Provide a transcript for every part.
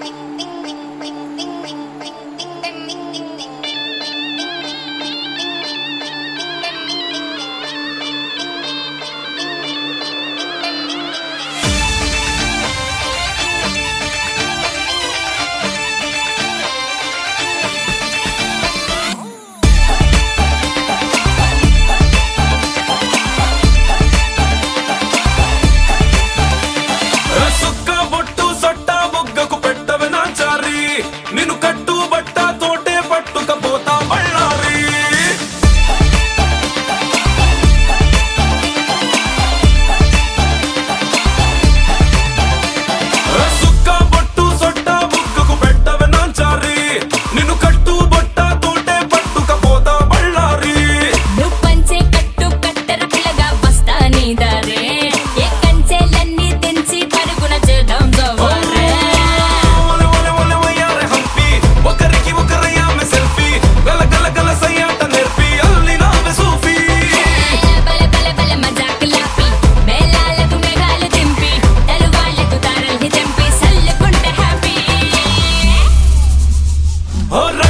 Bing, bing, bing, bing, bing, bing, bing. ¡Horra!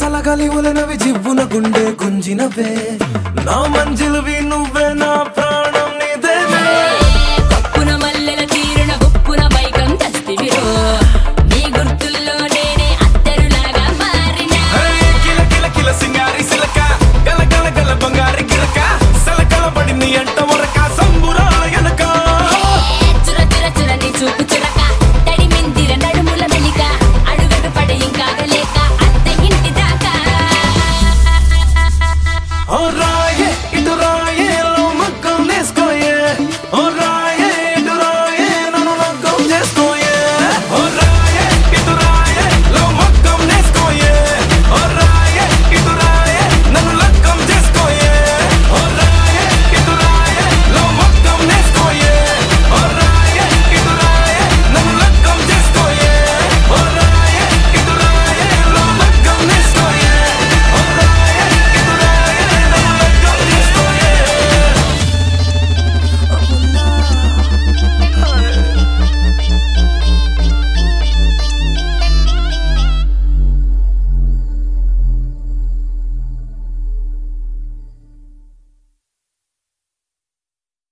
సలగలి ఉలనవి జివ్వున గుండె గుంజినవే. నా మంజిలువి నువ్వే నా